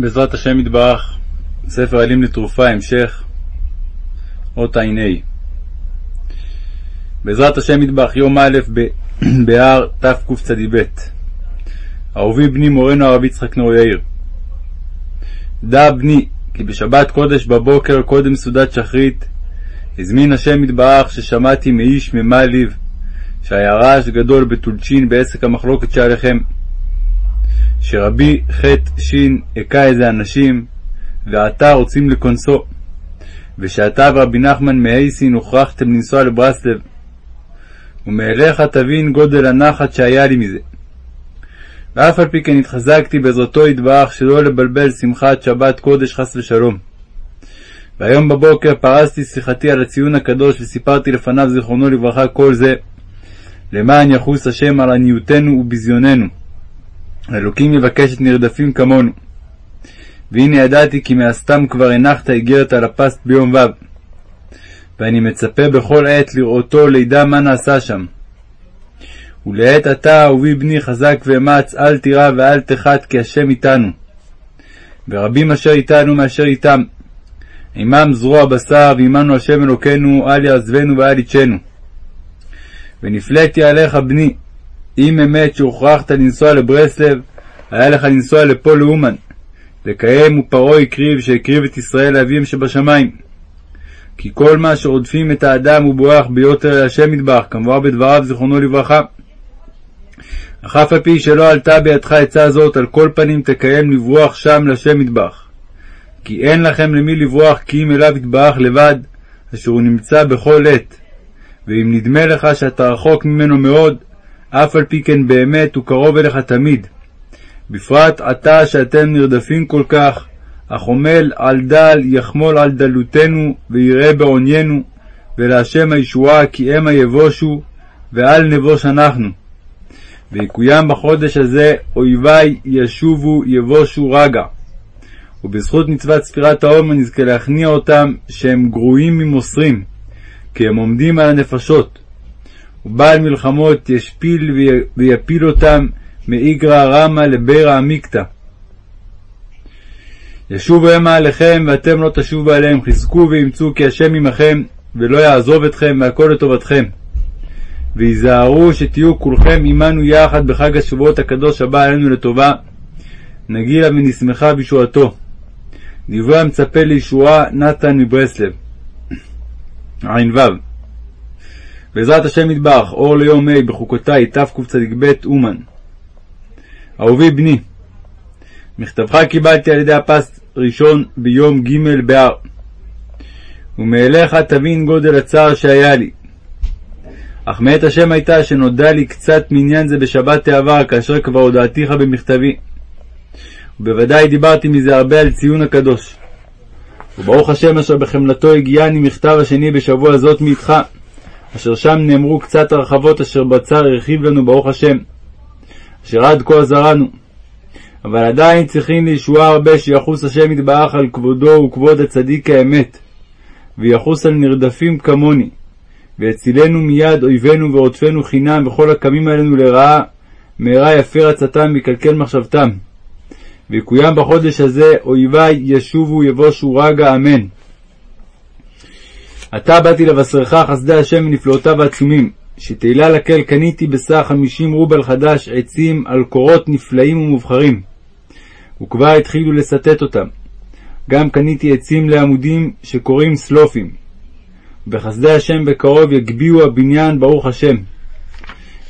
בעזרת השם יתברך, ספר עלים לתרופה, המשך, אות ע"ה. בעזרת השם יתברך, יום א' באר תקצ"ב. אהובי בני מורנו הרב יצחק נאור יאיר. דע בני, כי בשבת קודש בבוקר קודם סעודת שחרית, הזמין השם יתברך ששמעתי מאיש ממעליב, שהיה רעש גדול בתולשין בעסק המחלוקת שעליכם. שרבי ח' ש' הכה איזה אנשים, ועתה רוצים לכונסו, ושאתה ורבי נחמן מאייסין הוכרחתם לנסוע לברסלב, ומאליך תבין גודל הנחת שהיה לי מזה. ואף על פי כן התחזקתי בעזרתו יתברך שלא לבלבל שמחת שבת קודש חס ושלום. והיום בבוקר פרסתי שיחתי על הציון הקדוש וסיפרתי לפניו זיכרונו לברכה כל זה, למען יחוס השם על עניותנו וביזיוננו. אלוקים יבקש את נרדפים כמונו. והנה ידעתי כי מהסתם כבר הנחת איגרת על הפסט ביום ו', ואני מצפה בכל עת לראותו לידע מה נעשה שם. ולעת עתה, אהובי בני חזק ואמץ, אל תירא ואל תחת, כי השם איתנו. ורבים אשר איתנו מאשר איתם. עמם זרוע בשר, ועמנו השם אלוקינו, אל יעזבנו ואל יצ'נו. ונפלאתי עליך, בני, אם אמת שהוכרחת לנסוע לברסלב, היה לך לנסוע לפה לאומן, לקיים ופרעה הקריב שהקריב את ישראל לאביהם שבשמיים. כי כל מה שרודפים את האדם הוא בורח ביותר השם מטבח, כמובן בדבריו זיכרונו לברכה. אך אף על פי שלא עלתה בידך עצה זאת, על כל פנים תקיים לברוח שם לשם מטבח. כי אין לכם למי לברוח כי אם אליו יתברך לבד, אשר הוא נמצא בכל עת. ואם נדמה לך שאתה רחוק ממנו מאוד, אף על פי כן באמת הוא קרוב אליך תמיד. בפרט עתה שאתם נרדפים כל כך, החומל על דל יחמול על דלותנו ויראה בעוניינו, ולהשם הישועה כי המה יבושו, ואל נבוש אנחנו. ויקוים בחודש הזה אויבי ישובו יבושו רגע. ובזכות מצוות ספירת העומר נזכה להכניע אותם שהם גרועים ממוסרים, כי הם עומדים על הנפשות. ובעל מלחמות ישפיל ויפיל אותם מאיגרא רמא לבירא עמיקתא. ישובו המה עליכם, ואתם לא תשובו עליהם, חזקו ואמצו כי השם עמכם, ולא יעזוב אתכם, והכל לטובתכם. והיזהרו שתהיו כולכם עמנו יחד בחג השבועות הקדוש הבא עלינו לטובה, נגילה ונשמחה בישועתו. דברי המצפה לישועה נתן מברסלב. ע"ו בעזרת השם יתברך, אור ליום ה' בחוקותי תקצ"ב אומן. אהובי בני, מכתבך קיבלתי על ידי הפס ראשון ביום ג' באר, ומאליך תבין גודל הצער שהיה לי. אך מאת השם הייתה שנודע לי קצת מעניין זה בשבת העבר, כאשר כבר הודעתיך במכתבי. ובוודאי דיברתי מזה הרבה על ציון הקדוש. וברוך השם אשר בחמלתו הגיעני מכתב השני בשבוע זאת מאיתך, אשר שם נאמרו קצת הרחבות אשר בצר הרחיב לנו ברוך השם, אשר עד כה עזרנו. אבל עדיין צריכים לישועה הרבה שיחוס השם יתברך על כבודו וכבוד הצדיק האמת, ויחוס על נרדפים כמוני, ויצילנו מיד אויבינו ורודפנו חינם וכל הקמים עלינו לרעה, מהרה יפר עצתם ויקלקל מחשבתם. ויקוים בחודש הזה אויבי ישובו יבושו רגע אמן. עתה באתי לבשרך חסדי השם ונפלאותיו העצומים, שתהילה לקל קניתי בסך חמישים רובל חדש עצים על קורות נפלאים ומובחרים, וכבר התחילו לסטט אותם. גם קניתי עצים לעמודים שקוראים סלופים. בחסדי השם בקרוב יגביהו הבניין ברוך השם.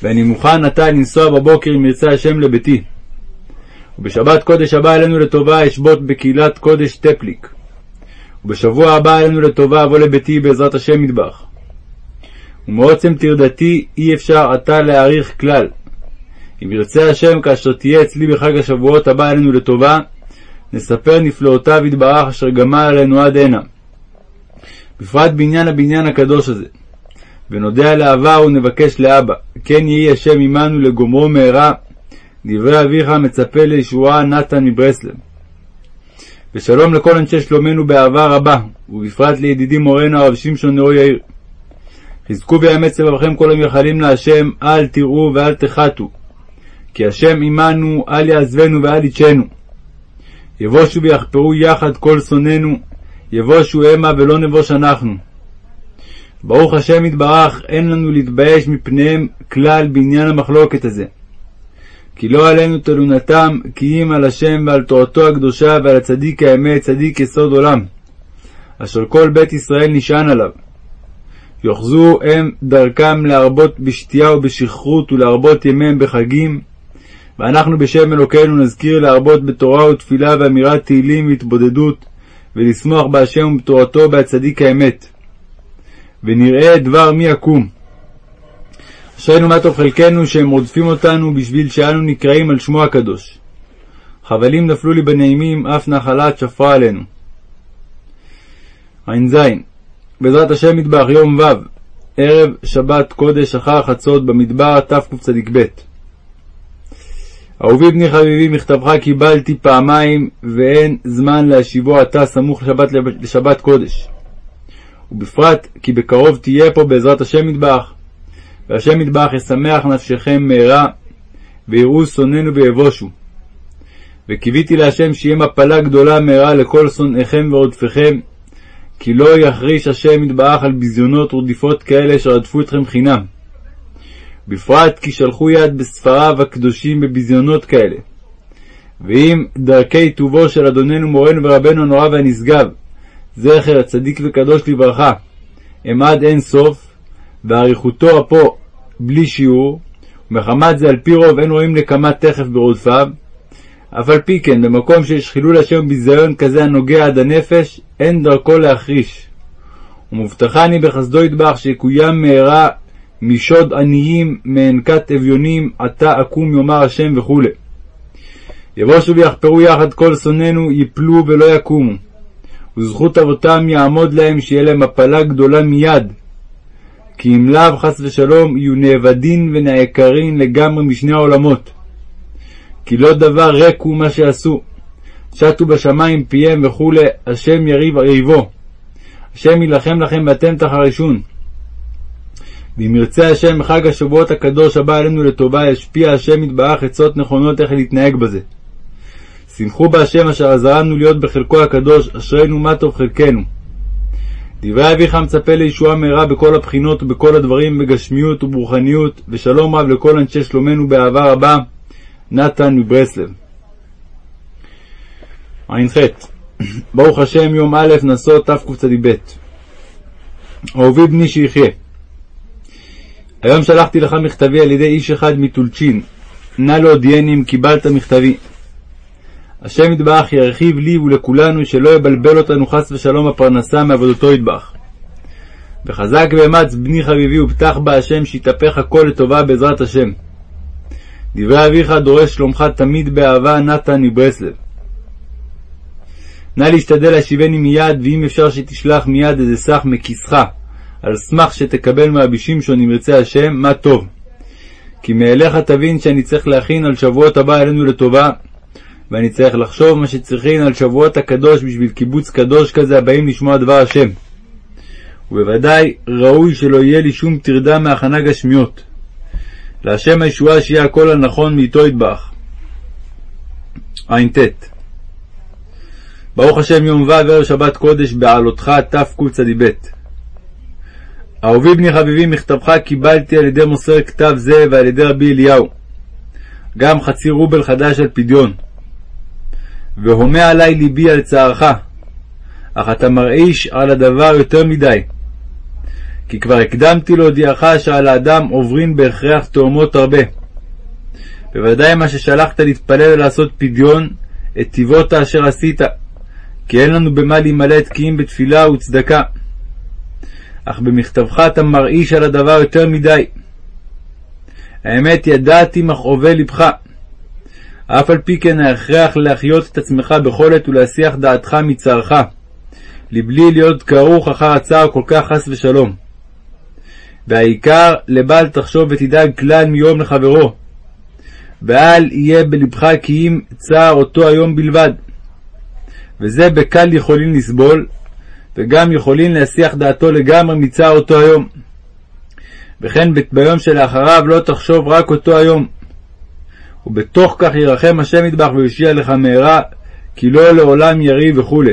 ואני מוכן עתה לנסוע בבוקר אם ירצה השם לביתי. ובשבת קודש הבא עלינו לטובה אשבות בקהילת קודש טפליק. ובשבוע הבא עלינו לטובה אבוא לביתי בעזרת השם מטבח. ומעוצם טרדתי אי אפשר עתה להעריך כלל. אם ירצה השם כאשר תהיה אצלי בחג השבועות הבא עלינו לטובה, נספר נפלאותיו יתברך אשר גמל עלינו עד הנה. בפרט בעניין הבניין הקדוש הזה. ונודה לעבר ונבקש לאבא, כן יהי השם עמנו לגומרו מהרה, דברי אביך מצפה לישועה נתן מברסלב. ושלום לכל אנשי שלומנו באהבה רבה, ובפרט לידידי מורנו הרב שמשון נאור יאיר. חזקו ויאמץ לבבכם כל המייחלים להשם, אל תראו ואל תחתו. כי השם עמנו, אל יעזבנו ואל ידשנו. יבושו ויחפרו יחד כל שונאינו, יבושו המה ולא נבוש אנחנו. ברוך השם יתברך, אין לנו להתבייש מפניהם כלל בעניין המחלוקת הזה. כי לא עלינו תלונתם, כי אם על השם ועל תורתו הקדושה ועל הצדיק האמת, צדיק יסוד עולם, אשר כל בית ישראל נשען עליו. יאחזו הם דרכם להרבות בשתייה ובשכרות ולהרבות ימיהם בחגים, ואנחנו בשם אלוקינו נזכיר להרבות בתורה ותפילה ואמירת תהילים והתבודדות, ולשמוח בהשם ובתורתו בהצדיק האמת. ונראה דבר מי יקום. אשרינו מה טוב חלקנו שהם רודפים אותנו בשביל שאנו נקראים על שמו הקדוש. חבלים נפלו לי בנעימים, אף נחלת שפרה עלינו. ע"ז בעזרת השם מטבח יום ו' ערב שבת קודש אחר חצות במדבר תקצ"ב אהובי בני חביבי מכתבך קיבלתי פעמיים ואין זמן להשיבו עתה סמוך לשבת, לשבת קודש ובפרט כי בקרוב תהיה פה בעזרת השם מטבח והשם מטבח ישמח נפשכם מהרה ויראו שונאינו ויבושו וקיוויתי להשם שיהיה מפלה גדולה מהרה לכל שונאיכם ורודפיכם כי לא יחריש השם יתברך על ביזיונות ורדיפות כאלה שרדפו אתכם חינם. בפרט כי שלחו יד בספריו הקדושים בביזיונות כאלה. ואם דרכי טובו של אדוננו מורנו ורבנו הנורא והנשגב, זכר הצדיק וקדוש לברכה, הם עד אין סוף, ואריכותו אפו בלי שיעור, ומחמת זה על פי רוב אין רואים נקמה תכף ברודפיו, אף על פי כן, במקום שיש חילול השם ביזיון כזה הנוגע עד הנפש, אין דרכו להחריש. ומובטחני בחסדו ידבח שיקוים מהרה משוד עניים, מענקת אביונים, עתה אקום יאמר השם וכו'. יבושו ויחפרו יחד כל שונאינו, יפלו ולא יקומו. וזכות אבותם יעמוד להם שיהיה להם הפלה גדולה מיד. כי אם לאו חס ושלום יהיו נאבדין ונעקרין לגמרי משני העולמות. כי לא דבר ריק הוא מה שעשו. שטו בשמיים פיהם וכולי, השם יריב ריבו. השם יילחם לכם ואתם תחרשון. ואם ירצה השם חג השבועות הקדוש הבא עלינו לטובה, ישפיע השם יתברך עצות נכונות איך להתנהג בזה. שמחו בהשם אשר עזרנו להיות בחלקו הקדוש, אשרינו מה טוב חלקנו. דברי אביך מצפה לישועה מהרה בכל הבחינות ובכל הדברים, בגשמיות וברוחניות, ושלום רב לכל אנשי שלומנו באהבה רבה. נתן מברסלב. ע"ח ברוך השם יום א' נשוא תקצ"ב אהובי בני שיחיה היום שלחתי לך מכתבי על ידי איש אחד מטולצ'ין נא להודיעני אם קיבלת מכתבי. השם יתברך ירחיב לי ולכולנו שלא יבלבל אותנו חס ושלום הפרנסה מעבודתו יתברך. וחזק ואמץ בני חביבי ופתח בה השם שיתהפך הכל לטובה בעזרת השם. דברי אביך דורש שלומך תמיד באהבה נתן מברסלב. נא להשתדל להשיבני מיד, ואם אפשר שתשלח מיד איזה סך מכיסך, על סמך שתקבל מרבי שמשון אם ירצה השם, מה טוב. כי מאליך תבין שאני צריך להכין על שבועות הבא עלינו לטובה, ואני צריך לחשוב מה שצריכין על שבועות הקדוש בשביל קיבוץ קדוש כזה הבאים לשמוע דבר השם. ובוודאי ראוי שלא יהיה לי שום טרדה מהכנה גשמיות. להשם הישועה שיהיה הכל הנכון מאיתו ידבח. ע"ט ברוך השם יום ו' ערב שבת קודש בעלותך תקצ"ב אהובי בני חביבי מכתבך קיבלתי על ידי מוסר כתב זה ועל ידי רבי אליהו גם חצי רובל חדש על פדיון והומה עלי ליבי על צערך אך אתה מרעיש על הדבר יותר מדי כי כבר הקדמתי להודיעך שעל האדם עוברין בהכרח תאומות הרבה. בוודאי מה ששלחת להתפלל ולעשות פדיון, את טיבות אשר עשית, כי אין לנו במה להימלט כי אם בתפילה וצדקה. אך במכתבך אתה מרעיש על הדבר יותר מדי. האמת ידעתי מכאובי לבך. אף על פי כן ההכרח להחיות את עצמך בכל עת ולהסיח דעתך מצערך, לבלי להיות כרוך אחר הצער כל כך חס ושלום. והעיקר לבל תחשוב ותדאג כלל מיום לחברו. ואל יהיה בלבך כי אם צער אותו היום בלבד. וזה בקל יכולים לסבול, וגם יכולים להסיח דעתו לגמרי מצער אותו היום. וכן ביום שלאחריו לא תחשוב רק אותו היום. ובתוך כך ירחם השם ידבח ויושיע לך מהרה, כי לא לעולם יריב וכו'.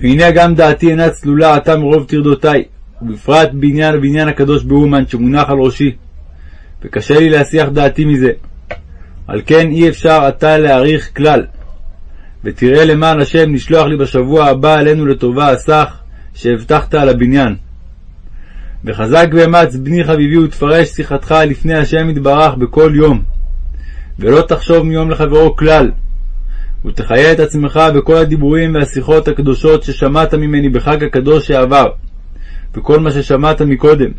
והנה גם דעתי אינה צלולה עתה מרוב טרדותי, ובפרט בעניין הבניין הקדוש באומן שמונח על ראשי, וקשה לי להסיח דעתי מזה. על כן אי אפשר עתה להעריך כלל. ותראה למען השם לשלוח לי בשבוע הבא עלינו לטובה הסך שהבטחת על הבניין. וחזק ואמץ בני חביבי ותפרש שיחתך לפני השם יתברך בכל יום, ולא תחשוב מיום לחברו כלל, ותחיה את עצמך בכל הדיבורים והשיחות הקדושות ששמעת ממני בחג הקדוש שעבר, וכל מה ששמעת מקודם,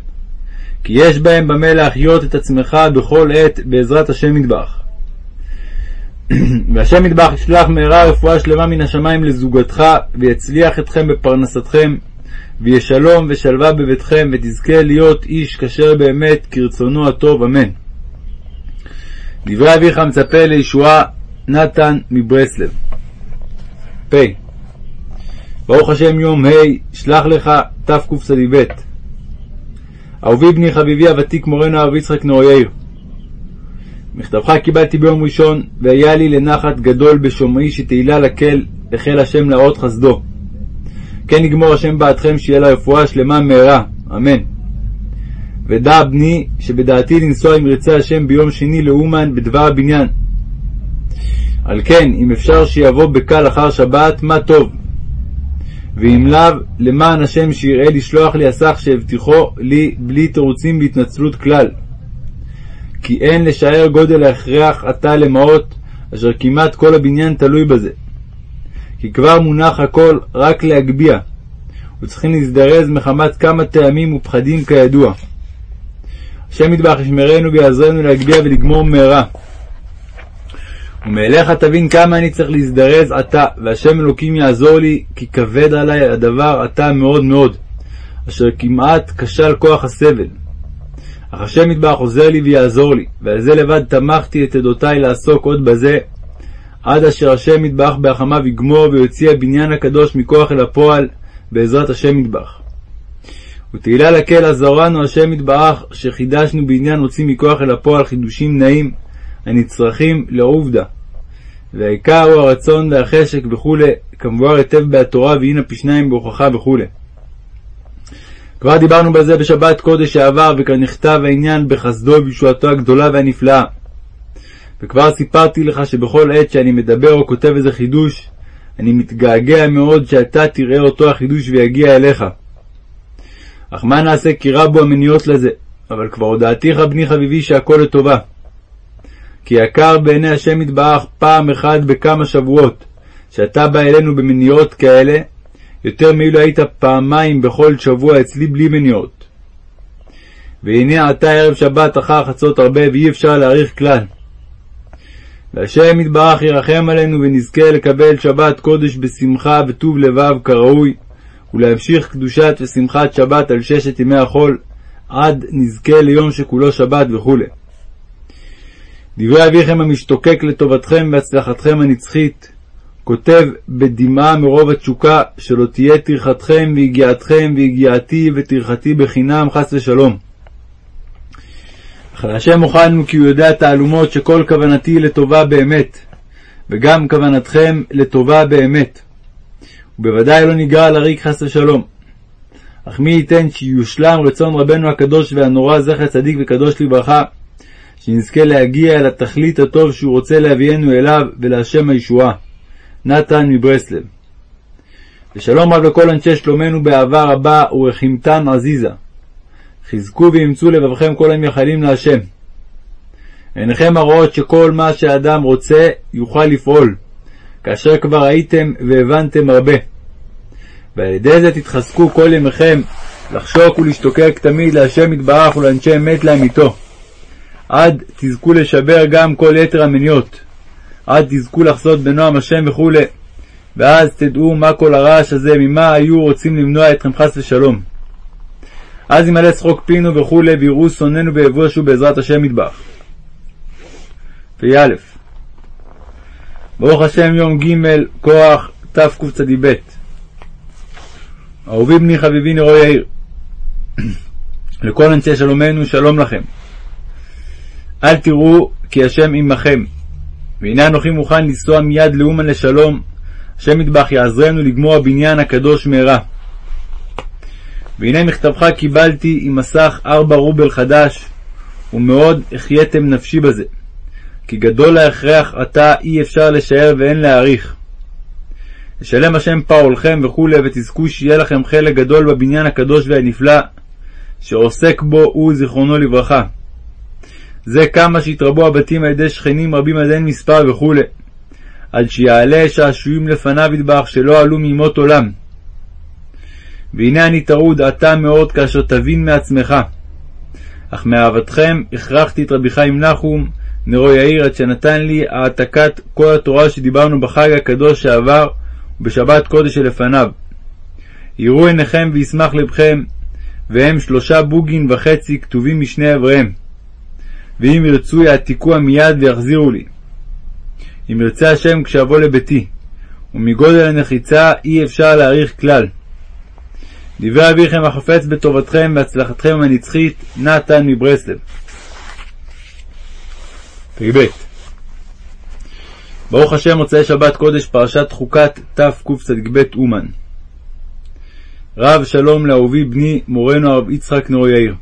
כי יש בהם במה להחיות את עצמך בכל עת בעזרת השם יתברך. והשם יתברך ישלח מהרה רפואה שלמה מן השמיים לזוגתך, ויצליח אתכם בפרנסתכם, ויהיה שלום ושלווה בביתכם, ותזכה להיות איש כשר באמת כרצונו הטוב, אמן. דברי אביך מצפה לישועה, נתן מברסלב. פ. ברוך השם יום ה' שלח לך תקצ"ב. אהובי בני חביבי הוותיק מורנו הרב יצחק נאו יאיר. מכתבך קיבלתי ביום ראשון, והיה לי לנחת גדול בשומעי שתהילה לקל, החל השם להראות חסדו. כן יגמור השם בעדכם שיהיה לה רפואה שלמה מהרה, אמן. ודע בני שבדעתי לנסוע אם ירצה השם ביום שני לאומן בדבר הבניין. על כן, אם אפשר שיבוא בקל אחר שבת, מה טוב. ואם לאו, למען השם שיראה לשלוח לי הסך שהבטיחו לי בלי תירוצים והתנצלות כלל. כי אין לשער גודל ההכרח עתה למעות, אשר כמעט כל הבניין תלוי בזה. כי כבר מונח הכל רק להגביה, וצריכים להזדרז מחמת כמה טעמים ופחדים כידוע. השם יתברך ישמרנו ויעזרנו להגביה ולגמור מהרה. ומאליך תבין כמה אני צריך להזדרז עתה, והשם אלוקים יעזור לי, כי כבד עלי הדבר עתה מאוד מאוד, אשר כמעט כשל כוח הסבל. אך השם יתברך עוזר לי ויעזור לי, ועל זה לבד תמכתי את עדותי לעסוק עוד בזה, עד אשר השם יתברך בהחמיו יגמור ויוציא הבניין הקדוש מכוח אל הפועל, בעזרת השם יתברך. ותהילה לקהל עזרנו השם יתברך, שחידשנו בעניין הוציא מכוח אל הפועל חידושים נעים, הנצרכים לעובדה. והעיקר הוא הרצון והחשק וכו', כמבואר היטב בהתורה והנה פי שניים בהוכחה וכו'. כבר דיברנו בזה בשבת קודש שעבר, וכאן נכתב העניין בחסדו ובישועתו הגדולה והנפלאה. וכבר סיפרתי לך שבכל עת שאני מדבר או כותב איזה חידוש, אני מתגעגע מאוד שאתה תראה אותו החידוש ויגיע אליך. אך מה נעשה כי רבו המניעות לזה, אבל כבר הודעתיך בני חביבי שהכל לטובה. כי יקר בעיני השם יתברך פעם אחת בכמה שבועות, שאתה בא אלינו במניעות כאלה, יותר מאילו היית פעמיים בכל שבוע אצלי בלי מניעות. והנה עתה ערב שבת אחר חצות הרבה, ואי אפשר להאריך כלל. והשם יתברך ירחם עלינו ונזכה לקבל שבת קודש בשמחה וטוב לבב כראוי, ולהמשיך קדושת ושמחת שבת על ששת ימי החול, עד נזכה ליום שכולו שבת וכו'. דברי אביכם המשתוקק לטובתכם והצלחתכם הנצחית, כותב בדמעה מרוב התשוקה, שלא תהיה טרחתכם ויגיעתכם ויגיעתי וטרחתי בחינם חס ושלום. אך להשם הוכלנו כי הוא יודע תעלומות שכל כוונתי לטובה באמת, וגם כוונתכם לטובה באמת. ובוודאי לא נגרע לריק חס ושלום. אך מי ייתן שיושלם רצון רבנו הקדוש והנורא זכר צדיק וקדוש לברכה, שנזכה להגיע אל התכלית הטוב שהוא רוצה להביאנו אליו ולהשם הישועה. נתן מברסלב. ושלום רב לכל אנשי שלומנו באהבה רבה ורחימתן עזיזה. חזקו ואמצו לבבכם כל המייחלים להשם. עיניכם הרואות שכל מה שאדם רוצה יוכל לפעול, כאשר כבר ראיתם והבנתם הרבה. ועל ידי זה תתחזקו כל ימיכם לחשוק ולהשתוקק תמיד להשם יתברך ולאנשי אמת לאמיתו. עד תזכו לשבר גם כל יתר המניות. עד תזכו לחסות בנועם השם וכו', ואז תדעו מה כל הרעש הזה, ממה היו רוצים למנוע אתכם חס ושלום. אז ימלא צחוק פינו וכו', ויראו שונאינו ויבושו בעזרת השם מטבח. פ"א ברוך השם יום ג' כוח תקצ"ב. אהובי בני חביבי נרו יאיר. לכל אנשי שלומנו שלום לכם. אל תראו כי השם עמכם. והנה אנוכי מוכן לנסוע מיד לאומן לשלום, השם ידבח יעזרנו לגמור הבניין הקדוש מהרה. והנה מכתבך קיבלתי עם מסך ארבע רובל חדש, ומאוד החייתם נפשי בזה. כי גדול ההכרח עתה אי אפשר לשער ואין להעריך. ישלם השם פועלכם וכולי, ותזכו שיהיה לכם חלק גדול בבניין הקדוש והנפלא, שעוסק בו הוא זיכרונו לברכה. זה כמה שהתרבו הבתים על ידי שכנים רבים עד אין מספר וכולי, עד שיעלה שעשועים לפניו ידבח שלא עלו מימות עולם. והנה אני טרוד עתה מאוד כאשר תבין מעצמך. אך מאהבתכם הכרחתי את רבי חיים נחום, נרו יאיר, עד שנתן לי העתקת כל התורה שדיברנו בחג הקדוש שעבר, ובשבת קודש שלפניו. יראו עיניכם וישמח לבכם, והם שלושה בוגין וחצי כתובים משני אבריהם. ואם ירצו יעתיקוה מיד ויחזירו לי. אם ירצה השם כשאבוא לביתי, ומגודל הנחיצה אי אפשר להעריך כלל. דברי אביכם החפץ בטובתכם והצלחתכם הנצחית, נתן מברסלב. פ"ב ברוך השם מוצאי שבת קודש פרשת חוקת תקצ"ב אומן. רב שלום לאהובי בני מורנו הרב יצחק נאור יאיר.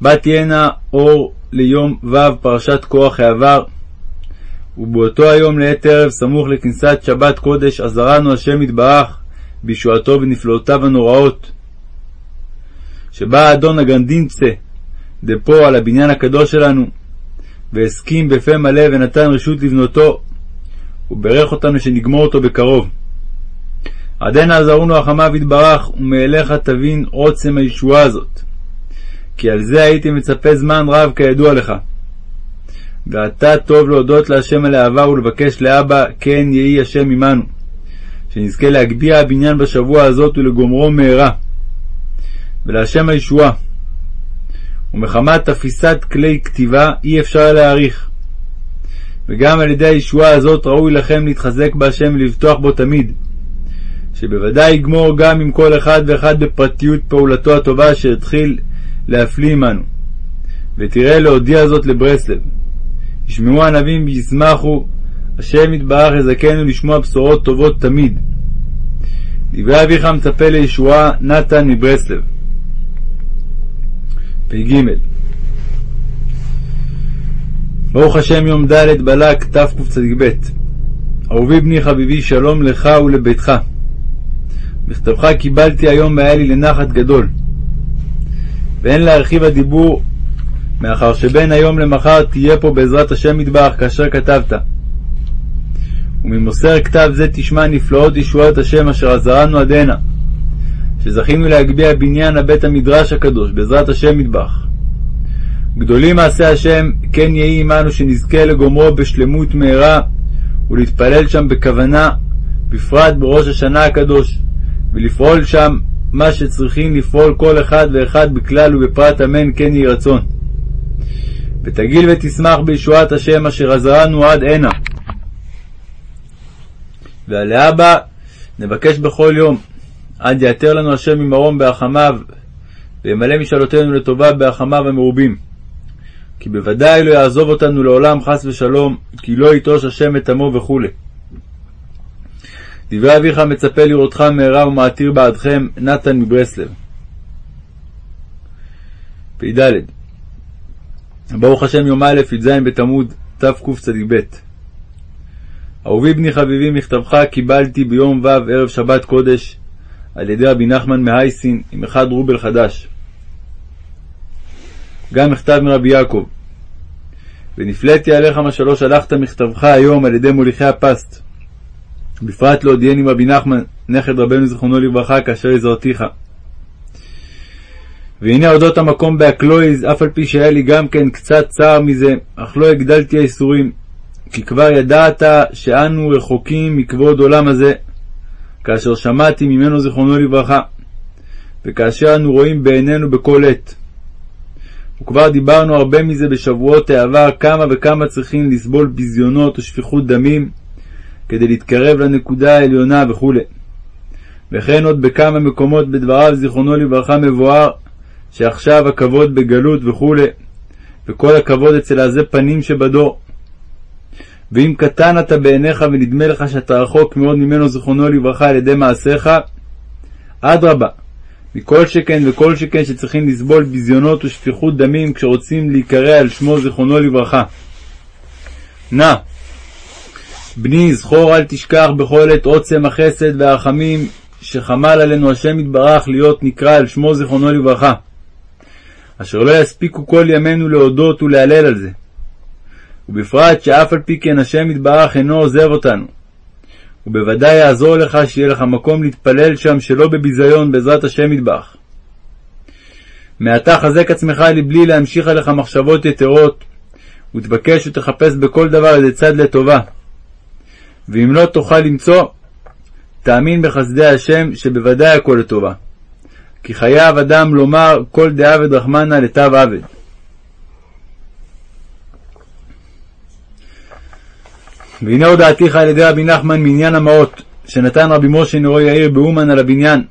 באתי הנה אור ליום ו' פרשת כוח העבר. ובאותו היום לעת ערב סמוך לכניסת שבת קודש עזרנו השם יתברך בישועתו ונפלאותיו הנוראות שבא האדון הגנדינצה דפו על הבניין הקדוש שלנו והסכים בפה מלא ונתן רשות לבנותו, וברך אותנו שנגמור אותו בקרוב. עדנה עזרונו החמיו יתברך, ומאליך תבין עוצם הישועה הזאת. כי על זה הייתי מצפה זמן רב כידוע לך. ועתה טוב להודות להשם על האהבה ולבקש לאבא, כן יהי השם עמנו. שנזכה להגביה הבניין בשבוע הזאת ולגומרו מהרה. ולהשם הישועה. ומחמת תפיסת כלי כתיבה אי אפשר להעריך. וגם על ידי הישועה הזאת ראוי לכם להתחזק בהשם ולבטוח בו תמיד, שבוודאי יגמור גם עם כל אחד ואחד בפרטיות פעולתו הטובה אשר התחיל להפליא עמנו. ותראה להודיע זאת לברסלב. ישמעו הענבים וישמחו, השם יתברך יזכנו לשמוע בשורות טובות תמיד. דברי אביך מצפה לישועה, נתן מברסלב. פ"ג. ברוך השם יום ד' בלק תקצ"ב. אהובי בני חביבי שלום לך ולביתך. מכתבך קיבלתי היום והיה לי לנחת גדול. ואין להרחיב הדיבור מאחר שבין היום למחר תהיה פה בעזרת השם מטבח כאשר כתבת וממוסר כתב זה תשמע נפלאות ישועת השם אשר עזרנו עד הנה שזכינו להגביה בניין הבית המדרש הקדוש, בעזרת השם מטבח. גדולים מעשי השם, כן יהי עמנו שנזכה לגומרו בשלמות מהרה, ולהתפלל שם בכוונה, בפרט בראש השנה הקדוש, ולפעול שם מה שצריכים לפעול כל אחד ואחד בכלל ובפרט אמן כן יהי רצון. ותגיל ותשמח בישועת השם אשר עזרנו עד הנה. ועליה נבקש בכל יום עד יעתר לנו השם ממרום בהחמיו, וימלא משאלותינו לטובה בהחמיו המרובים. כי בוודאי לא יעזוב אותנו לעולם חס ושלום, כי לא יטוש השם את עמו וכו'. דברי אביך מצפה לראותך מהרה ומעתיר בעדכם, נתן מברסלב. פ"ד ברוך השם יום א' י"ז בתמוד תקצ"ב אהובי בני חביבי מכתבך קיבלתי ביום ו' ערב שבת קודש על ידי רבי נחמן מהייסין עם אחד רובל חדש. גם מכתב מרבי יעקב. ונפלאתי עליך מה שלא שלחת מכתבך היום על ידי מוליכי הפסט. בפרט להודיעני רבי נחמן, נכד רבנו זיכרונו לברכה, כאשר הזהרתיך. והנה אודות המקום בהקלויז, אף על פי שהיה לי גם כן קצת צער מזה, אך לא הגדלתי הייסורים, כי כבר ידעת שאנו רחוקים מכבוד עולם הזה, כאשר שמעתי ממנו זיכרונו לברכה, וכאשר אנו רואים בעינינו בכל עת. וכבר דיברנו הרבה מזה בשבועות העבר, כמה וכמה צריכים לסבול ביזיונות ושפיכות דמים, כדי להתקרב לנקודה העליונה וכו'. וכן עוד בכמה מקומות בדבריו זיכרונו לברכה מבואר, שעכשיו הכבוד בגלות וכו', וכל הכבוד אצל העזי פנים שבדור. ואם קטן אתה בעיניך ונדמה לך שאתה רחוק מאוד ממנו זיכרונו לברכה על ידי מעשיך, אדרבה, מכל שכן וכל שכן שצריכים לסבול ביזיונות ושפיכות דמים כשרוצים להיקרא על שמו זיכרונו לברכה. נא, בני זכור אל תשכח בכל עת עוצם החסד והרחמים שחמל עלינו השם יתברך להיות נקרא על שמו זיכרונו לברכה, אשר לא יספיקו כל ימינו להודות ולהלל על זה. ובפרט שאף על פי כן השם יתברך אינו עוזב אותנו. ובוודאי יעזור לך שיהיה לך מקום להתפלל שם שלא בביזיון בעזרת השם יתברך. מעתה חזק עצמך לבלי להמשיך עליך מחשבות יתרות, ותבקש ותחפש בכל דבר איזה צד לטובה. ואם לא תוכל למצוא, תאמין בחסדי השם שבוודאי הכל לטובה. כי חייב אדם לומר כל דעבד רחמנא לתו עבד. והנה הודעתיך על ידי רבי נחמן מעניין המעות, שנתן רבי משה נורו יאיר באומן על הבניין,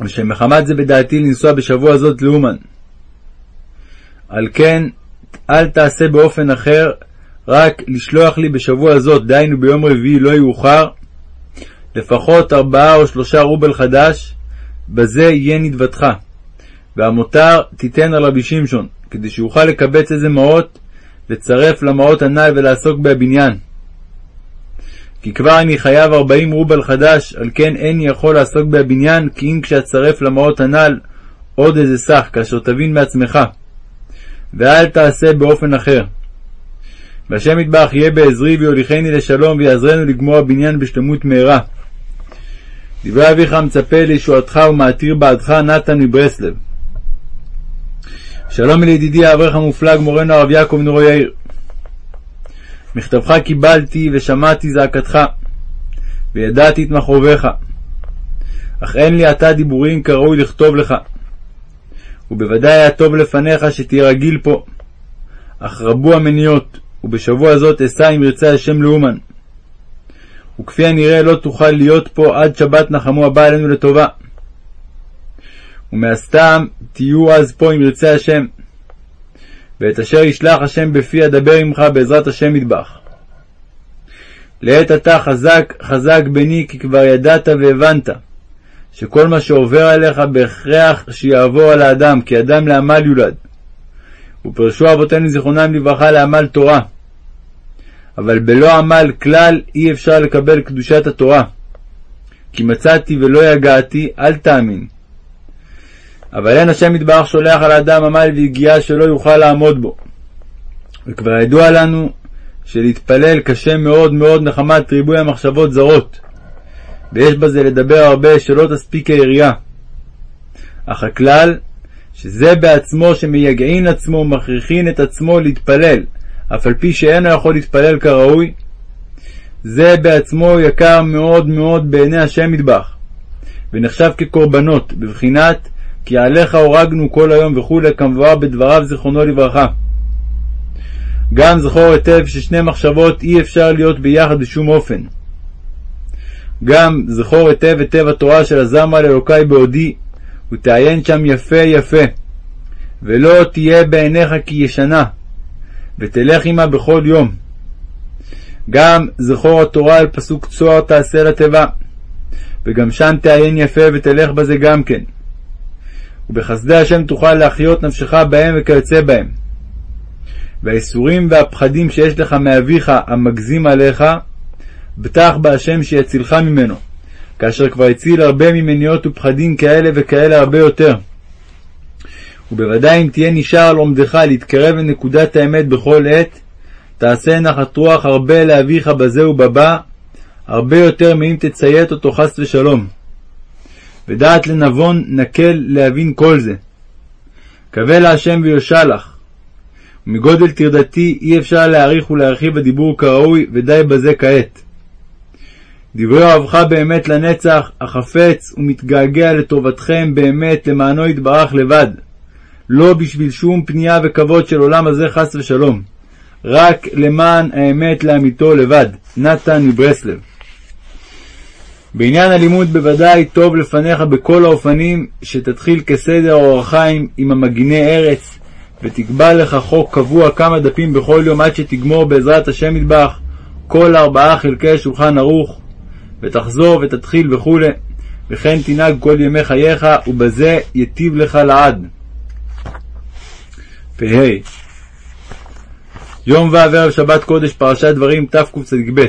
ושמחמת זה בדעתי לנסוע בשבוע זאת לאומן. על כן, אל תעשה באופן אחר, רק לשלוח לי בשבוע זאת, דהיינו ביום רביעי לא יאוחר, לפחות ארבעה או שלושה רובל חדש, בזה יהיה נדבתך. והמותר תיתן על רבי שמשון, כדי שיוכל לקבץ איזה מעות, לצרף למעות הנ"ל ולעסוק בבניין. כי כבר אני חייב ארבעים רובל חדש, על כן איני יכול לעסוק בבניין, כי אם כשאצרף למעות הנ"ל עוד איזה סך, כאשר תבין מעצמך. ואל תעשה באופן אחר. והשם יתברך יהיה בעזרי ויוליכני לשלום ויעזרנו לגמור הבניין בשלמות מהרה. דברי אביך מצפה לישועתך ומעתיר בעדך נתן מברסלב. שלום לידידי האברך המופלג מורנו הרב יעקב נורו יאיר. מכתבך קיבלתי ושמעתי זעקתך, וידעתי את מכאוביך. אך אין לי עתה דיבורים כראוי לכתוב לך. ובוודאי היה טוב לפניך שתהיה רגיל פה. אך רבו המניות, ובשבוע זאת אשא אם ירצה השם לאומן. וכפי הנראה לא תוכל להיות פה עד שבת נחמו הבא עלינו לטובה. ומהסתם תהיו אז פה אם ירצה השם. ואת אשר ישלח השם בפי אדבר עמך בעזרת השם מטבח. לעת עתה חזק חזק בני כי כבר ידעת והבנת שכל מה שעובר עליך בהכרח שיעבור על האדם כי אדם לעמל יולד. ופרשו אבותינו זיכרונם לברכה לעמל תורה. אבל בלא עמל כלל אי אפשר לקבל קדושת התורה. כי מצאתי ולא יגעתי, אל תאמין. אבל אין השם יתברך שולח על האדם עמל ויגיעה שלא יוכל לעמוד בו. וכבר ידוע לנו שלהתפלל קשה מאוד מאוד מחמת ריבוי המחשבות זרות, ויש בזה לדבר הרבה שלא תספיק היריעה. אך הכלל, שזה בעצמו שמייגעין עצמו ומכריחין את עצמו להתפלל, אף על פי שאינו יכול להתפלל כראוי, זה בעצמו יקר מאוד מאוד בעיני השם מטבח, ונחשב כקורבנות, בבחינת כי עליך הורגנו כל היום וכולי, כמבואר בדבריו זיכרונו לברכה. גם זכור היטב ששני מחשבות אי אפשר להיות ביחד בשום אופן. גם זכור היטב היטב התורה של הזמרה לאלוקי בעודי, ותעיין שם יפה יפה, ולא תהיה בעיניך כי ישנה, ותלך עמה בכל יום. גם זכור התורה על פסוק צוהר תעשה לתיבה, וגם שם תעיין יפה ותלך בזה גם כן. ובחסדי השם תוכל להחיות נפשך בהם וכיוצא בהם. והאיסורים והפחדים שיש לך מאביך המגזים עליך, בטח בהשם שיצילך ממנו, כאשר כבר הציל הרבה ממניעות ופחדים כאלה וכאלה הרבה יותר. ובוודאי אם תהיה נשאר על עומדך להתקרב לנקודת האמת בכל עת, תעשה נחת רוח הרבה לאביך בזה ובבא, הרבה יותר מאם תציית אותו חס ושלום. ודעת לנבון נקל להבין כל זה. קווה להשם ויושע לך. ומגודל טרדתי אי אפשר להעריך ולהרחיב הדיבור כראוי, ודי בזה כעת. דברי אוהבך באמת לנצח, החפץ ומתגעגע לטובתכם באמת למענו יתברך לבד. לא בשביל שום פנייה וכבוד של עולם הזה חס ושלום. רק למען האמת לאמיתו לבד. נתן מברסלב בעניין הלימוד בוודאי טוב לפניך בכל האופנים שתתחיל כסדר אורח חיים עם המגיני ארץ ותקבע לך חוק קבוע כמה דפים בכל יום עד שתגמור בעזרת השם מטבח כל ארבעה חלקי שולחן ערוך, ותחזור ותתחיל וכו', וכן תנהג כל ימי חייך, ובזה יטיב לך לעד. פ"ה יום ו' ערב שבת קודש פרשת דברים תקצ"ב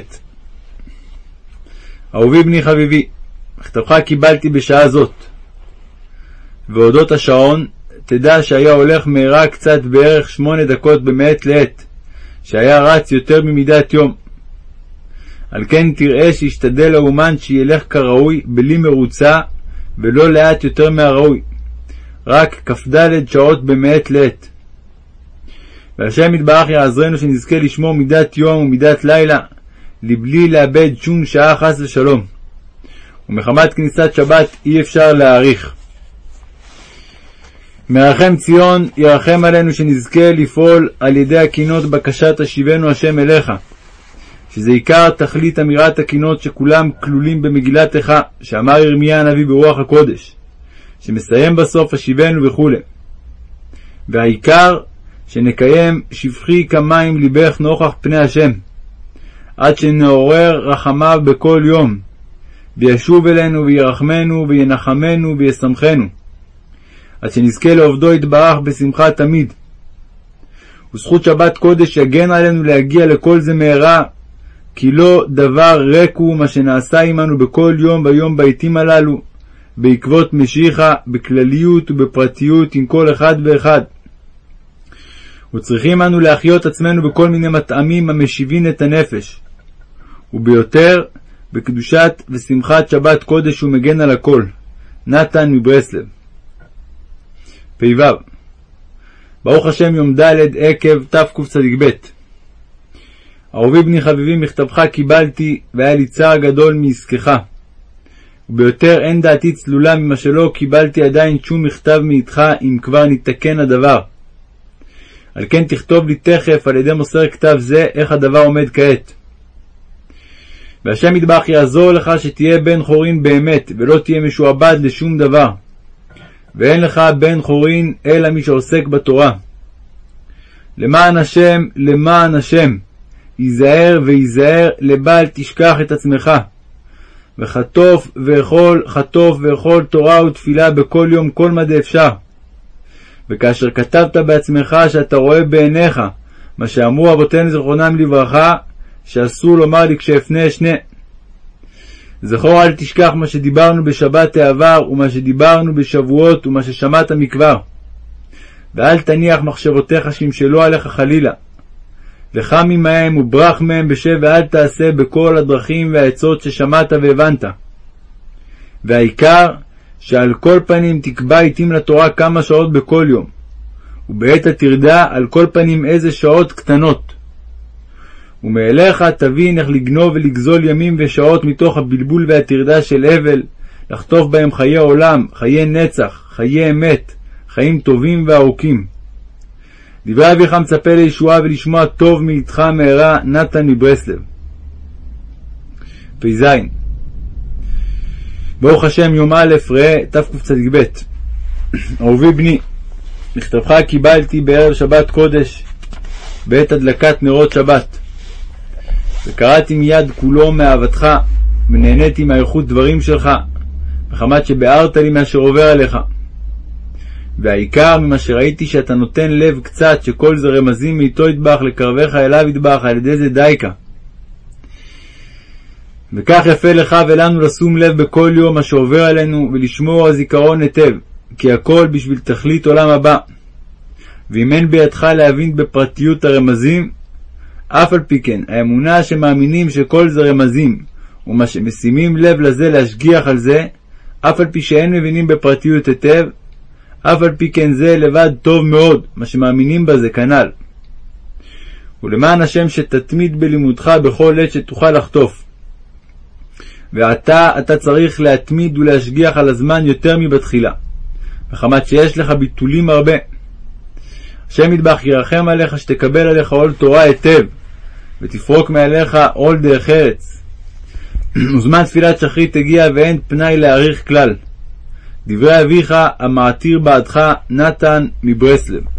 אהובי בני חביבי, מכתבך קיבלתי בשעה זאת. ואודות השעון, תדע שהיה הולך מהרה קצת בערך שמונה דקות במעת לעת, שהיה רץ יותר ממידת יום. על כן תראה שישתדל האומן שילך כראוי, בלי מרוצה, ולא לאט יותר מהראוי. רק כ"ד שעות במעת לעת. והשם יתברך יעזרנו שנזכה לשמור מידת יום ומידת לילה, לבלי לאבד שום שעה חס ושלום. ומחמת כניסת שבת אי אפשר להאריך. מרחם ציון ירחם עלינו שנזכה לפעול על ידי הקינות בקשת השיבנו השם אליך, שזה עיקר תכלית אמירת הקינות שכולם כלולים במגילת איכה, שאמר ירמיה הנביא ברוח הקודש, שמסיים בסוף השיבנו וכו'. והעיקר שנקיים שפכי כמים ליבך נוכח פני השם, עד שנעורר רחמיו בכל יום, וישוב אלינו וירחמנו וינחמנו וישמחנו, עד שנזכה לעובדו יתברך בשמחה תמיד. וזכות שבת קודש יגן עלינו להגיע לכל זה מהרה, כי לא דבר ריק הוא מה שנעשה עמנו בכל יום ויום בעתים הללו, בעקבות משיחה, בכלליות ובפרטיות עם כל אחד ואחד. וצריכים אנו להחיות עצמנו בכל מיני מטעמים המשיבין את הנפש, וביותר בקדושת ושמחת שבת קודש ומגן על הכל. נתן מברסלב. פ"ו ברוך השם יום ד' עקב תקצ"ב אהובי בני חביבי מכתבך קיבלתי והיה לי צער גדול מעסקך. וביותר אין דעתי צלולה ממה שלא קיבלתי עדיין שום מכתב מאיתך אם כבר ניתקן הדבר. על כן תכתוב לי תכף על ידי מוסר כתב זה איך הדבר עומד כעת. והשם מטבח יעזור לך שתהיה בן חורין באמת, ולא תהיה משועבד לשום דבר. ואין לך בן חורין אלא מי שעוסק בתורה. למען השם, למען השם, היזהר והיזהר, לבל תשכח את עצמך. וחטוף ואכול, חטוף ואכול תורה ותפילה בכל יום כל מה דאפשר. וכאשר כתבת בעצמך שאתה רואה בעיניך מה שאמרו אבותינו זכרונם לברכה, שאסור לומר לי כשאפנה אשנה. זכור אל תשכח מה שדיברנו בשבת העבר, ומה שדיברנו בשבועות, ומה ששמעת מכבר. ואל תניח מחשבותיך שימשלו עליך חלילה. וחם עמהם וברח מהם בשב ואל תעשה בכל הדרכים והעצות ששמעת והבנת. והעיקר, שעל כל פנים תקבע עתים לתורה כמה שעות בכל יום, ובעת הטרדה על כל פנים איזה שעות קטנות. ומאליך תבין איך לגנוב ולגזול ימים ושעות מתוך הבלבול והטרדה של הבל, לחטוף בהם חיי עולם, חיי נצח, חיי אמת, חיים טובים וארוכים. דברי אביך מצפה לישועה ולשמוע טוב מאיתך מהרה, נתן מברסלב. פ"ז ברוך השם יום א' ראה תקצ"ב אהובי בני, מכתבך קיבלתי בערב שבת קודש בעת הדלקת נרות שבת. וקראתי מיד כולו מאהבתך, ונהניתי מאריכות דברים שלך, מחמת שביארת לי מאשר עובר עליך. והעיקר ממה שראיתי שאתה נותן לב קצת שכל זה רמזים מאיתו ידבח לקרבך אליו ידבח על ידי זה דייקה. וכך יפה לך ולנו לשום לב בכל יום מה שעובר עלינו ולשמור הזיכרון היטב, כי הכל בשביל תכלית עולם הבא. ואם אין בידך להבין בפרטיות הרמזים, אף על פי כן, האמונה שמאמינים שכל זה רמזים, ומה שמשימים לב לזה להשגיח על זה, אף על פי שאין מבינים בפרטיות היטב, אף על פי כן זה לבד טוב מאוד, מה שמאמינים בזה כנ"ל. ולמען השם שתתמיד בלימודך בכל עת שתוכל לחטוף. ועתה אתה צריך להתמיד ולהשגיח על הזמן יותר מבתחילה, מחמת שיש לך ביטולים הרבה. ידבח ירחם עליך שתקבל עליך עול תורה היטב, ותפרוק מעליך עול דרך ארץ. וזמן תפילת שחרית הגיע ואין פנאי להאריך כלל. דברי אביך המעתיר בעדך נתן מברסלב